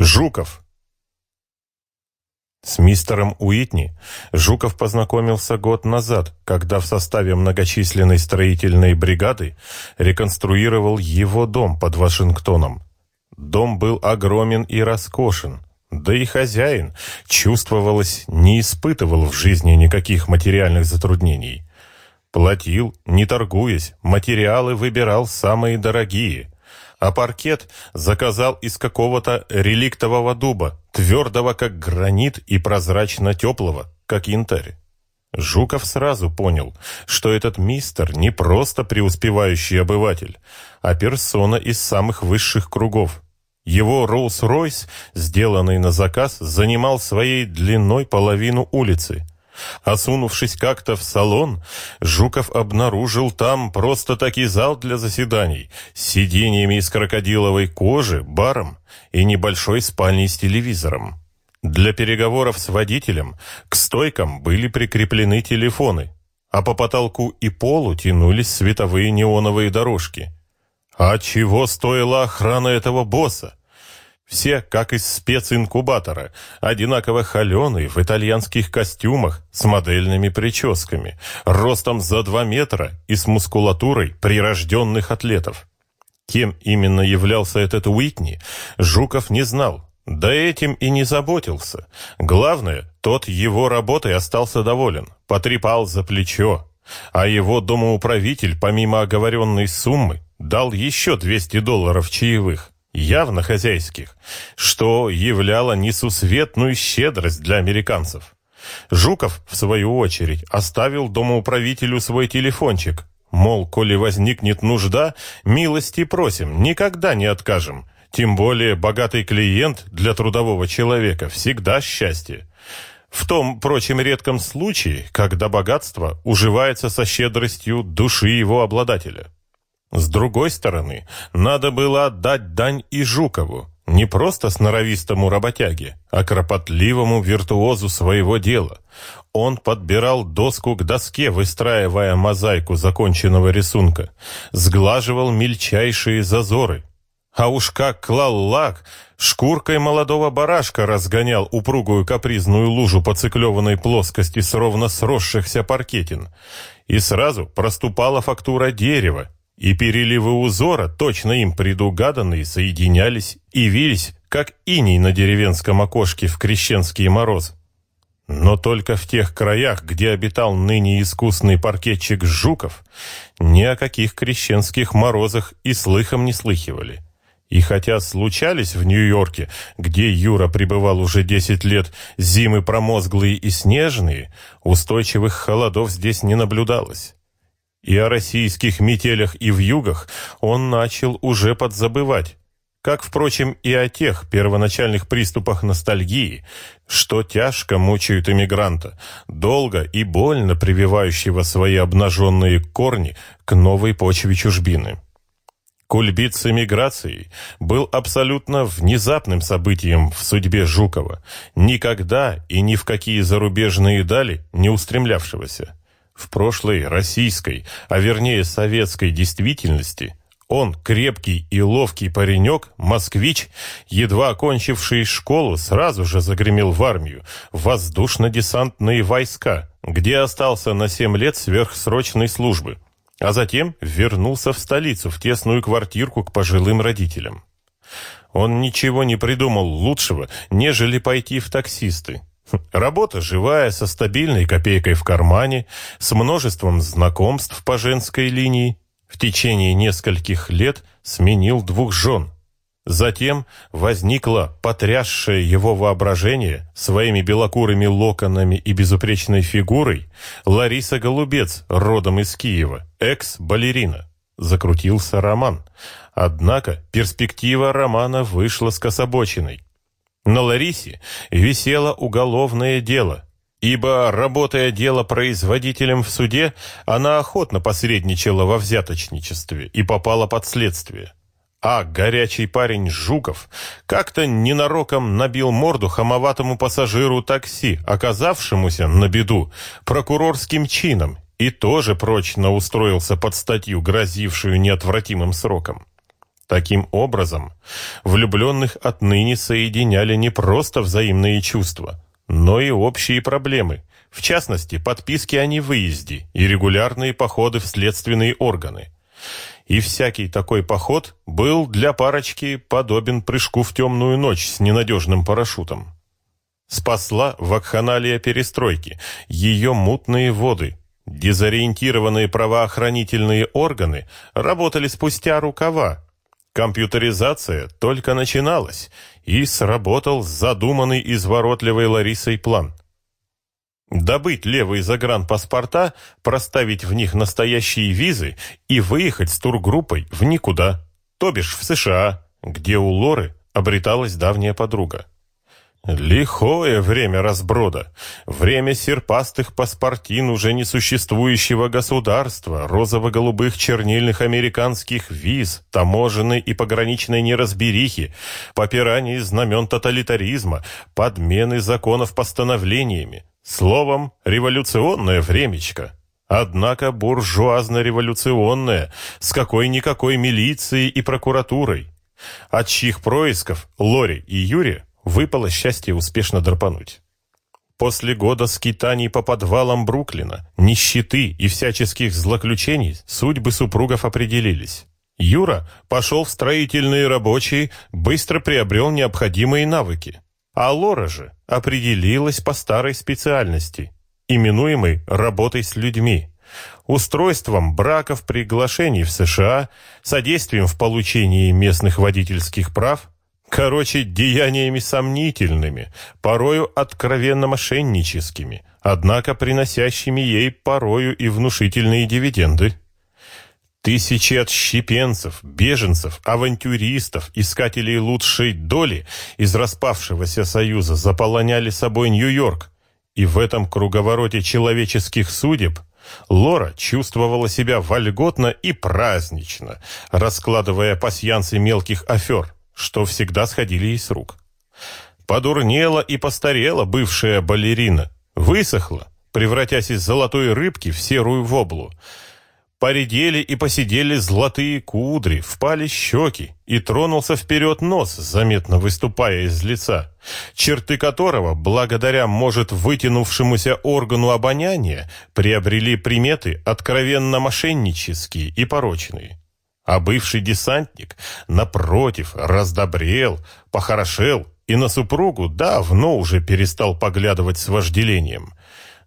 Жуков. С мистером Уитни Жуков познакомился год назад, когда в составе многочисленной строительной бригады реконструировал его дом под Вашингтоном. Дом был огромен и роскошен, да и хозяин, чувствовалось, не испытывал в жизни никаких материальных затруднений. Платил, не торгуясь, материалы выбирал самые дорогие – а паркет заказал из какого-то реликтового дуба, твердого как гранит и прозрачно теплого, как янтарь. Жуков сразу понял, что этот мистер не просто преуспевающий обыватель, а персона из самых высших кругов. Его Роллс-Ройс, сделанный на заказ, занимал своей длиной половину улицы – Осунувшись как-то в салон, Жуков обнаружил там просто-таки зал для заседаний с сиденьями из крокодиловой кожи, баром и небольшой спальней с телевизором. Для переговоров с водителем к стойкам были прикреплены телефоны, а по потолку и полу тянулись световые неоновые дорожки. А чего стоила охрана этого босса? Все, как из специнкубатора, одинаково холеные, в итальянских костюмах, с модельными прическами, ростом за два метра и с мускулатурой прирожденных атлетов. Кем именно являлся этот Уитни, Жуков не знал, да этим и не заботился. Главное, тот его работой остался доволен, потрепал за плечо, а его домоуправитель, помимо оговоренной суммы, дал еще 200 долларов чаевых явно хозяйских, что являло несусветную щедрость для американцев. Жуков, в свою очередь, оставил домоуправителю свой телефончик, мол, коли возникнет нужда, милости просим, никогда не откажем. Тем более богатый клиент для трудового человека всегда счастье. В том, прочем, редком случае, когда богатство уживается со щедростью души его обладателя. С другой стороны, надо было отдать дань и Жукову, не просто сноровистому работяге, а кропотливому виртуозу своего дела. Он подбирал доску к доске, выстраивая мозаику законченного рисунка, сглаживал мельчайшие зазоры. А уж как клал лак, шкуркой молодого барашка разгонял упругую капризную лужу по циклеванной плоскости с ровно сросшихся паркетин. И сразу проступала фактура дерева, и переливы узора, точно им предугаданные, соединялись и вились, как иней на деревенском окошке в крещенский мороз. Но только в тех краях, где обитал ныне искусный паркетчик Жуков, ни о каких крещенских морозах и слыхом не слыхивали. И хотя случались в Нью-Йорке, где Юра пребывал уже 10 лет, зимы промозглые и снежные, устойчивых холодов здесь не наблюдалось. И о российских метелях и вьюгах он начал уже подзабывать, как, впрочем, и о тех первоначальных приступах ностальгии, что тяжко мучают иммигранта, долго и больно прививающего свои обнаженные корни к новой почве чужбины. Кульбит с эмиграцией был абсолютно внезапным событием в судьбе Жукова, никогда и ни в какие зарубежные дали не устремлявшегося. В прошлой российской, а вернее советской действительности он, крепкий и ловкий паренек, москвич, едва окончивший школу, сразу же загремел в армию, в воздушно-десантные войска, где остался на семь лет сверхсрочной службы, а затем вернулся в столицу, в тесную квартирку к пожилым родителям. Он ничего не придумал лучшего, нежели пойти в таксисты, Работа живая, со стабильной копейкой в кармане, с множеством знакомств по женской линии. В течение нескольких лет сменил двух жен. Затем возникла потрясшее его воображение своими белокурыми локонами и безупречной фигурой Лариса Голубец, родом из Киева, экс-балерина. Закрутился роман. Однако перспектива романа вышла скособоченной. На Ларисе висело уголовное дело, ибо, работая дело производителем в суде, она охотно посредничала во взяточничестве и попала под следствие. А горячий парень Жуков как-то ненароком набил морду хамоватому пассажиру такси, оказавшемуся, на беду, прокурорским чином, и тоже прочно устроился под статью, грозившую неотвратимым сроком. Таким образом, влюбленных отныне соединяли не просто взаимные чувства, но и общие проблемы, в частности, подписки о невыезде и регулярные походы в следственные органы. И всякий такой поход был для парочки подобен прыжку в темную ночь с ненадежным парашютом. Спасла вакханалия перестройки, ее мутные воды. Дезориентированные правоохранительные органы работали спустя рукава, Компьютеризация только начиналась, и сработал задуманный изворотливой Ларисой план. Добыть левые загранпаспорта, проставить в них настоящие визы и выехать с тургруппой в никуда, то бишь в США, где у Лоры обреталась давняя подруга. Лихое время разброда, время серпастых паспортин уже несуществующего государства, розово-голубых чернильных американских виз, таможенной и пограничной неразберихи, попираний знамен тоталитаризма, подмены законов постановлениями. Словом, революционное времечко. Однако буржуазно-революционное, с какой-никакой милицией и прокуратурой. От чьих происков Лори и Юрия выпало счастье успешно драпануть. После года скитаний по подвалам Бруклина, нищеты и всяческих злоключений судьбы супругов определились. Юра пошел в строительные рабочие, быстро приобрел необходимые навыки. А Лора же определилась по старой специальности, именуемой «работой с людьми», устройством браков приглашений в США, содействием в получении местных водительских прав, Короче, деяниями сомнительными, порою откровенно мошенническими, однако приносящими ей порою и внушительные дивиденды. Тысячи отщепенцев, беженцев, авантюристов, искателей лучшей доли из распавшегося союза заполоняли собой Нью-Йорк, и в этом круговороте человеческих судеб Лора чувствовала себя вольготно и празднично, раскладывая пасьянцы мелких афер – что всегда сходили ей с рук. Подурнела и постарела бывшая балерина, высохла, превратясь из золотой рыбки в серую воблу. Поредели и посидели золотые кудри, впали щеки, и тронулся вперед нос, заметно выступая из лица, черты которого, благодаря, может, вытянувшемуся органу обоняния, приобрели приметы откровенно мошеннические и порочные. А бывший десантник, напротив, раздобрел, похорошел и на супругу давно уже перестал поглядывать с вожделением.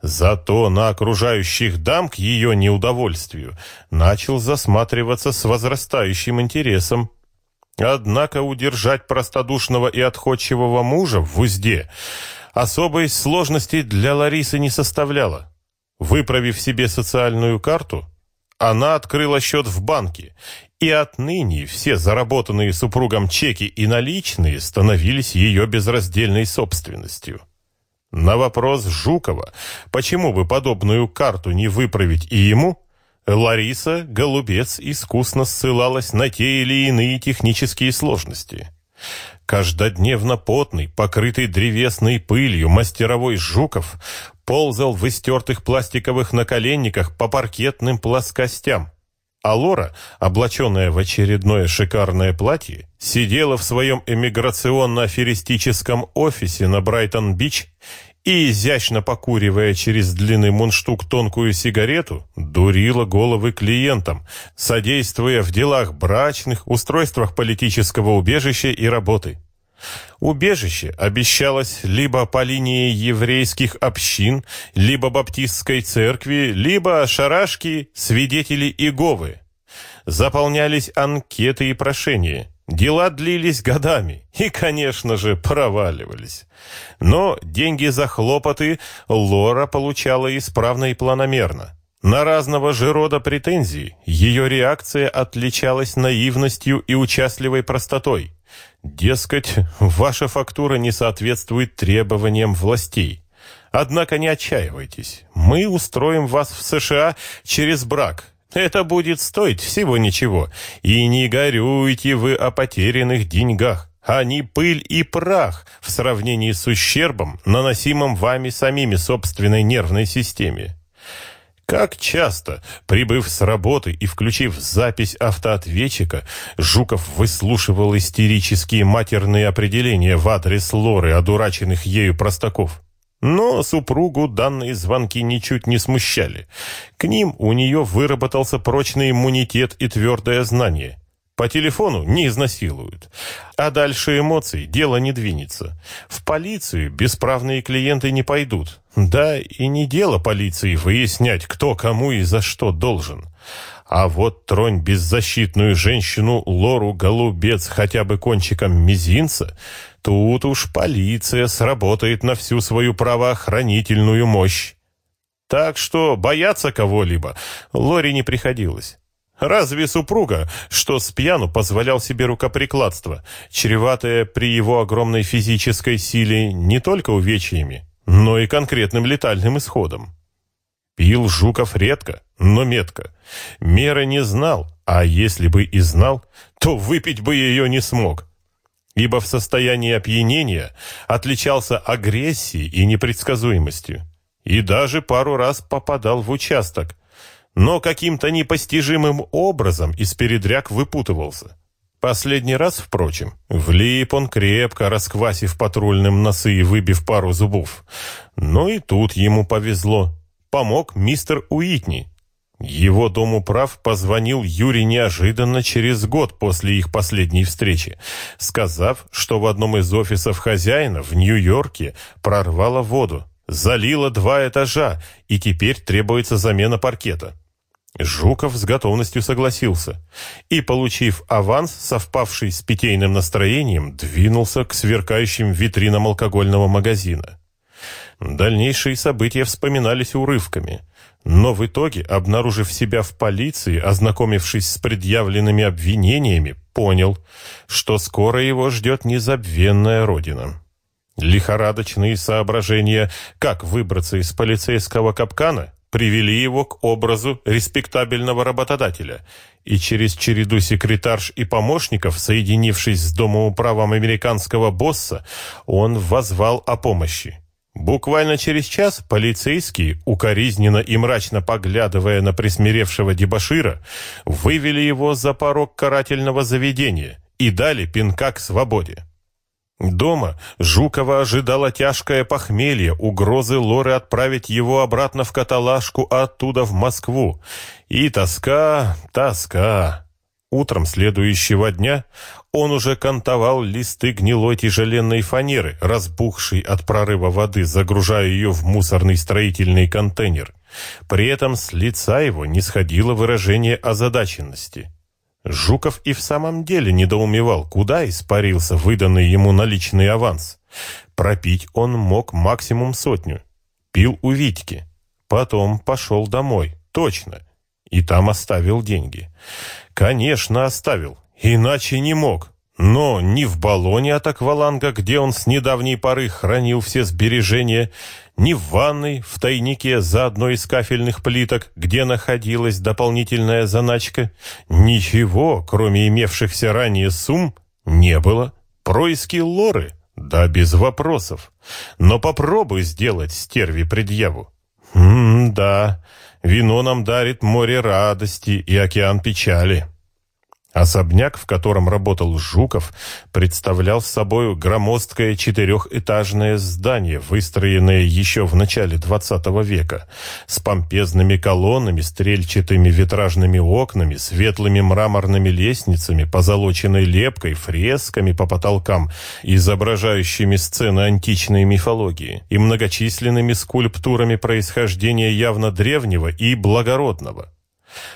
Зато на окружающих дам к ее неудовольствию начал засматриваться с возрастающим интересом. Однако удержать простодушного и отходчивого мужа в узде особой сложности для Ларисы не составляло. Выправив себе социальную карту, она открыла счет в банке и отныне все заработанные супругом чеки и наличные становились ее безраздельной собственностью. На вопрос Жукова, почему бы подобную карту не выправить и ему, Лариса Голубец искусно ссылалась на те или иные технические сложности. Каждодневно потный, покрытый древесной пылью мастеровой Жуков ползал в истертых пластиковых наколенниках по паркетным плоскостям, а Лора, облаченная в очередное шикарное платье, сидела в своем эмиграционно-аферистическом офисе на Брайтон-Бич и, изящно покуривая через длинный мундштук тонкую сигарету, дурила головы клиентам, содействуя в делах брачных, устройствах политического убежища и работы. Убежище обещалось либо по линии еврейских общин, либо баптистской церкви, либо шарашки, свидетели Иеговы. Заполнялись анкеты и прошения. Дела длились годами и, конечно же, проваливались. Но деньги за хлопоты Лора получала исправно и планомерно. На разного же рода претензии ее реакция отличалась наивностью и участливой простотой. Дескать, ваша фактура не соответствует требованиям властей. Однако не отчаивайтесь. Мы устроим вас в США через брак. Это будет стоить всего ничего. И не горюйте вы о потерянных деньгах. Они пыль и прах в сравнении с ущербом, наносимым вами самими собственной нервной системе. Как часто, прибыв с работы и включив запись автоответчика, Жуков выслушивал истерические матерные определения в адрес Лоры, одураченных ею простаков. Но супругу данные звонки ничуть не смущали. К ним у нее выработался прочный иммунитет и твердое знание. По телефону не изнасилуют. А дальше эмоций дело не двинется. В полицию бесправные клиенты не пойдут. Да, и не дело полиции выяснять, кто кому и за что должен. А вот тронь беззащитную женщину Лору Голубец хотя бы кончиком мизинца, тут уж полиция сработает на всю свою правоохранительную мощь. Так что бояться кого-либо Лоре не приходилось. Разве супруга, что с пьяну позволял себе рукоприкладство, чреватое при его огромной физической силе не только увечьями, но и конкретным летальным исходом? Пил Жуков редко, но метко. Меры не знал, а если бы и знал, то выпить бы ее не смог. Ибо в состоянии опьянения отличался агрессией и непредсказуемостью. И даже пару раз попадал в участок, но каким-то непостижимым образом из передряг выпутывался. Последний раз, впрочем, влип он крепко, расквасив патрульным носы и выбив пару зубов. Но и тут ему повезло. Помог мистер Уитни. Его дому прав позвонил Юрий неожиданно через год после их последней встречи, сказав, что в одном из офисов хозяина в Нью-Йорке прорвало воду, залило два этажа, и теперь требуется замена паркета. Жуков с готовностью согласился и, получив аванс, совпавший с питейным настроением, двинулся к сверкающим витринам алкогольного магазина. Дальнейшие события вспоминались урывками, но в итоге, обнаружив себя в полиции, ознакомившись с предъявленными обвинениями, понял, что скоро его ждет незабвенная родина. Лихорадочные соображения, как выбраться из полицейского капкана, привели его к образу респектабельного работодателя, и через череду секретарш и помощников, соединившись с домоуправом американского босса, он возвал о помощи. Буквально через час полицейские, укоризненно и мрачно поглядывая на присмиревшего дебошира, вывели его за порог карательного заведения и дали пинка к свободе. Дома Жукова ожидала тяжкое похмелье, угрозы Лоры отправить его обратно в каталажку, оттуда в Москву. И тоска, тоска. Утром следующего дня он уже кантовал листы гнилой тяжеленной фанеры, разбухшей от прорыва воды, загружая ее в мусорный строительный контейнер. При этом с лица его не сходило выражение озадаченности. Жуков и в самом деле недоумевал, куда испарился выданный ему наличный аванс. Пропить он мог максимум сотню. Пил у Витьки. Потом пошел домой. Точно. И там оставил деньги. Конечно, оставил. Иначе не мог. Но ни в баллоне от акваланга, где он с недавней поры хранил все сбережения, ни в ванной, в тайнике за одной из кафельных плиток, где находилась дополнительная заначка, ничего, кроме имевшихся ранее сумм, не было. Происки лоры? Да, без вопросов. Но попробуй сделать стерви предъяву. М-да, вино нам дарит море радости и океан печали. Особняк, в котором работал Жуков, представлял собой громоздкое четырехэтажное здание, выстроенное еще в начале XX века, с помпезными колоннами, стрельчатыми витражными окнами, светлыми мраморными лестницами, позолоченной лепкой, фресками по потолкам, изображающими сцены античной мифологии, и многочисленными скульптурами происхождения явно древнего и благородного.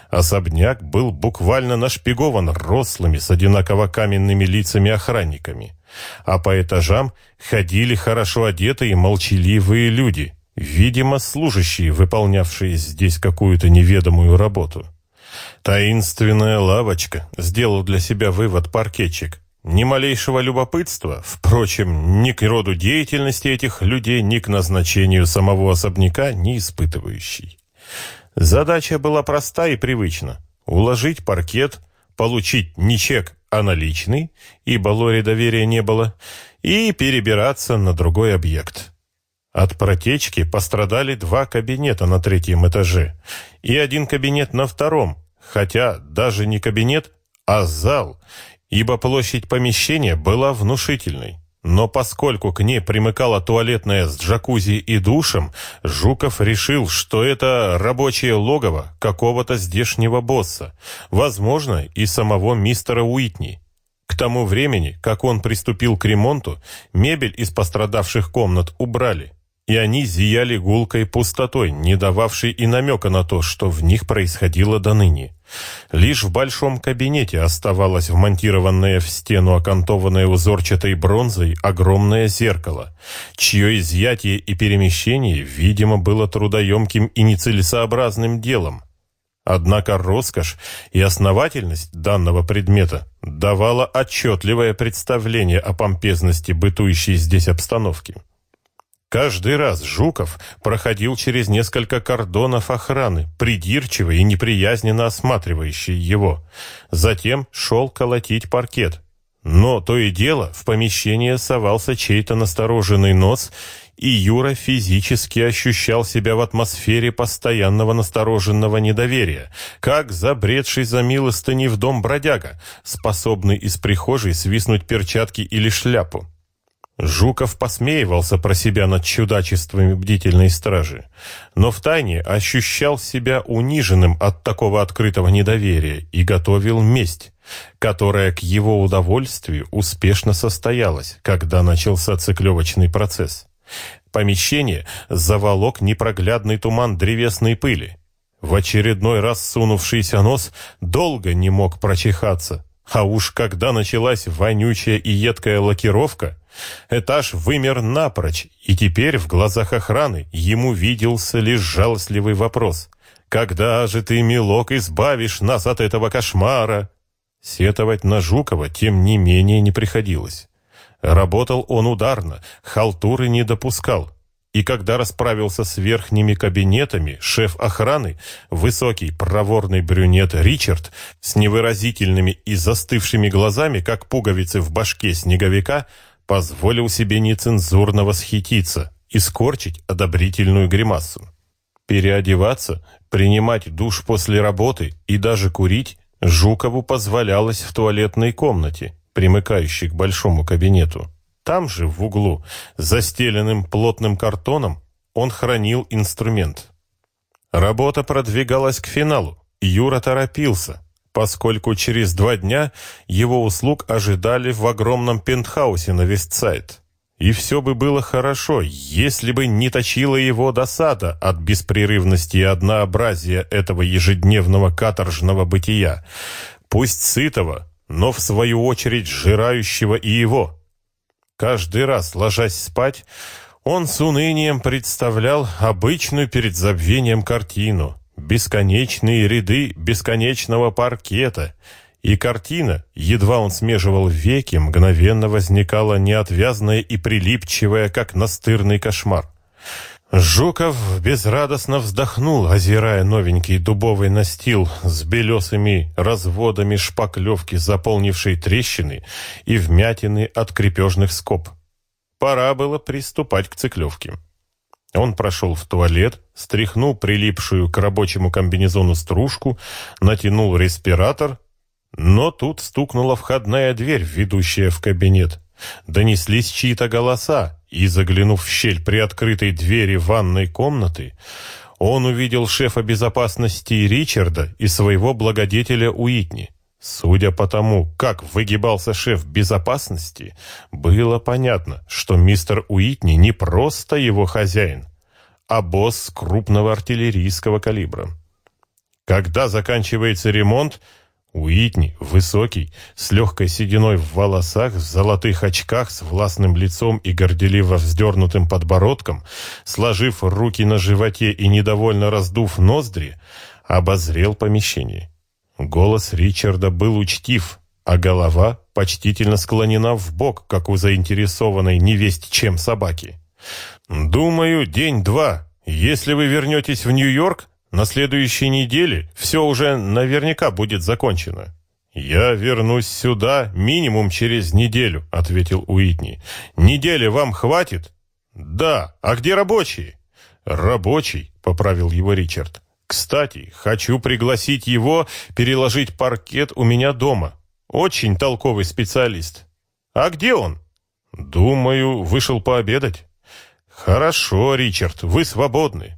Особняк был буквально нашпигован рослыми с одинаково каменными лицами охранниками, а по этажам ходили хорошо одетые молчаливые люди, видимо, служащие, выполнявшие здесь какую-то неведомую работу. Таинственная лавочка, сделал для себя вывод паркетчик. Ни малейшего любопытства, впрочем, ни к роду деятельности этих людей, ни к назначению самого особняка не испытывающий. Задача была проста и привычна – уложить паркет, получить не чек, а наличный, ибо Лоре доверия не было, и перебираться на другой объект. От протечки пострадали два кабинета на третьем этаже и один кабинет на втором, хотя даже не кабинет, а зал, ибо площадь помещения была внушительной. Но поскольку к ней примыкала туалетная с джакузи и душем, Жуков решил, что это рабочее логово какого-то здешнего босса, возможно, и самого мистера Уитни. К тому времени, как он приступил к ремонту, мебель из пострадавших комнат убрали и они зияли гулкой пустотой, не дававшей и намека на то, что в них происходило до ныне. Лишь в большом кабинете оставалось вмонтированное в стену окантованное узорчатой бронзой огромное зеркало, чье изъятие и перемещение, видимо, было трудоемким и нецелесообразным делом. Однако роскошь и основательность данного предмета давала отчетливое представление о помпезности бытующей здесь обстановки. Каждый раз Жуков проходил через несколько кордонов охраны, придирчиво и неприязненно осматривающие его. Затем шел колотить паркет. Но то и дело в помещение совался чей-то настороженный нос, и Юра физически ощущал себя в атмосфере постоянного настороженного недоверия, как забредший за милостыней в дом бродяга, способный из прихожей свистнуть перчатки или шляпу. Жуков посмеивался про себя над чудачествами бдительной стражи, но втайне ощущал себя униженным от такого открытого недоверия и готовил месть, которая к его удовольствию успешно состоялась, когда начался циклевочный процесс. Помещение заволок непроглядный туман древесной пыли. В очередной раз сунувшийся нос долго не мог прочихаться, а уж когда началась вонючая и едкая лакировка, этаж вымер напрочь, и теперь в глазах охраны ему виделся лишь жалостливый вопрос. «Когда же ты, милок, избавишь нас от этого кошмара?» Сетовать на Жукова тем не менее не приходилось. Работал он ударно, халтуры не допускал, и когда расправился с верхними кабинетами, шеф охраны, высокий проворный брюнет Ричард, с невыразительными и застывшими глазами, как пуговицы в башке снеговика, позволил себе нецензурно восхититься и скорчить одобрительную гримасу. Переодеваться, принимать душ после работы и даже курить Жукову позволялось в туалетной комнате, примыкающей к большому кабинету. Там же, в углу, застеленным плотным картоном, он хранил инструмент. Работа продвигалась к финалу, Юра торопился, поскольку через два дня его услуг ожидали в огромном пентхаусе на Вестсайд. И все бы было хорошо, если бы не точила его досада от беспрерывности и однообразия этого ежедневного каторжного бытия, пусть сытого, но в свою очередь жирающего и его. Каждый раз, ложась спать, он с унынием представлял обычную перед забвением картину. Бесконечные ряды бесконечного паркета. И картина, едва он смеживал веки, мгновенно возникала неотвязная и прилипчивая, как настырный кошмар. Жуков безрадостно вздохнул, озирая новенький дубовый настил с белесыми разводами шпаклевки, заполнившей трещины и вмятины от крепежных скоб. Пора было приступать к циклевке. Он прошел в туалет, стряхнул прилипшую к рабочему комбинезону стружку, натянул респиратор, но тут стукнула входная дверь, ведущая в кабинет. Донеслись чьи-то голоса, и, заглянув в щель приоткрытой двери ванной комнаты, он увидел шефа безопасности Ричарда и своего благодетеля Уитни. Судя по тому, как выгибался шеф безопасности, было понятно, что мистер Уитни не просто его хозяин, а босс крупного артиллерийского калибра. Когда заканчивается ремонт, Уитни, высокий, с легкой сединой в волосах, в золотых очках, с властным лицом и горделиво вздернутым подбородком, сложив руки на животе и недовольно раздув ноздри, обозрел помещение. Голос Ричарда был учтив, а голова почтительно склонена в бок, как у заинтересованной невесть чем собаки. «Думаю, день-два. Если вы вернетесь в Нью-Йорк, на следующей неделе все уже наверняка будет закончено. «Я вернусь сюда минимум через неделю», — ответил Уитни. «Недели вам хватит?» «Да, а где рабочие?» «Рабочий», — поправил его Ричард. «Кстати, хочу пригласить его переложить паркет у меня дома. Очень толковый специалист. А где он?» «Думаю, вышел пообедать». «Хорошо, Ричард, вы свободны».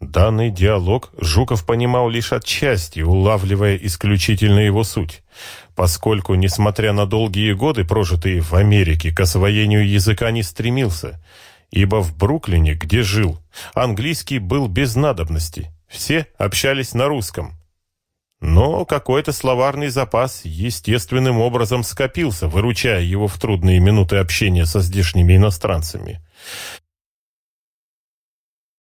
Данный диалог Жуков понимал лишь отчасти, улавливая исключительно его суть, поскольку, несмотря на долгие годы, прожитые в Америке, к освоению языка не стремился, ибо в Бруклине, где жил, английский был без надобности, все общались на русском. Но какой-то словарный запас естественным образом скопился, выручая его в трудные минуты общения со здешними иностранцами.